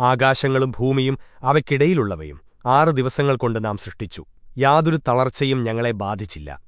ആകാശങ്ങളും ഭൂമിയും അവയ്ക്കിടയിലുള്ളവയും ആറ് ദിവസങ്ങൾ കൊണ്ട് നാം സൃഷ്ടിച്ചു. യാതൊരു തളർച്ചയും ഞങ്ങളെ ബാധിച്ചില്ല.